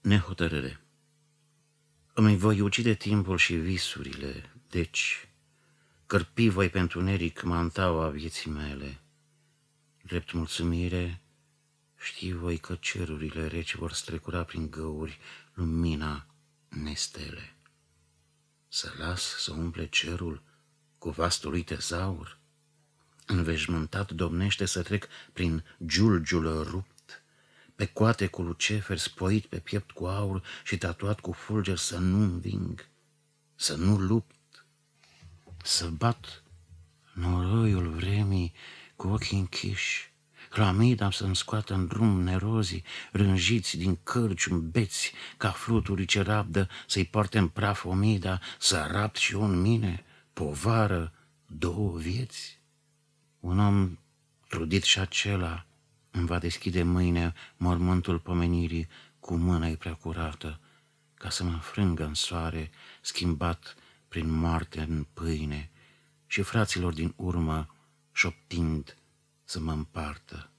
Nehotărâre Îmi voi ucide timpul și visurile, deci cărpi voi pentru neric mantaua vieții mele. Drept mulțumire, știu voi că cerurile reci vor strecura prin găuri lumina nestele. Să las să umple cerul cu vastul lui tezaur? Înveșmântat domnește să trec prin giulgiul rupt pe coate cu lucefer, spoit pe piept cu aur și tatuat cu fulger să nu înving, să nu lupt, să bat noroiul vremii cu ochii închiși, Clamida să-mi scoată în drum nerozii, rânjiți din cărciun beți, ca fluturi ce rabdă să-i poarte în praf omida, să rapt și eu în mine, povară, două vieți. Un om trudit și acela, îmi va deschide mâine mormântul pomenirii cu mâna prea curată, ca să mă frângă în soare, schimbat prin moarte în pâine, și fraților din urmă, șoptind, să mă împartă.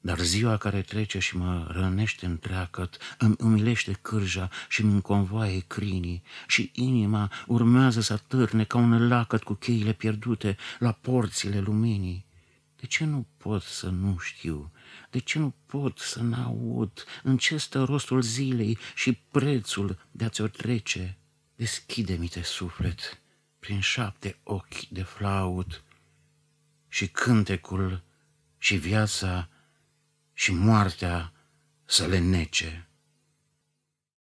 Dar ziua care trece și mă rănește întreacăt, îmi umilește cârja și îmi înconvoaie crinii și inima urmează să târne ca un lacăt cu cheile pierdute la porțile luminii. De ce nu pot să nu știu? De ce nu pot să n-aud? În ce stă rostul zilei și prețul de a-ți-o trece? Deschide-mi-te suflet prin șapte ochi de flaut și cântecul și viața și moartea să le nece.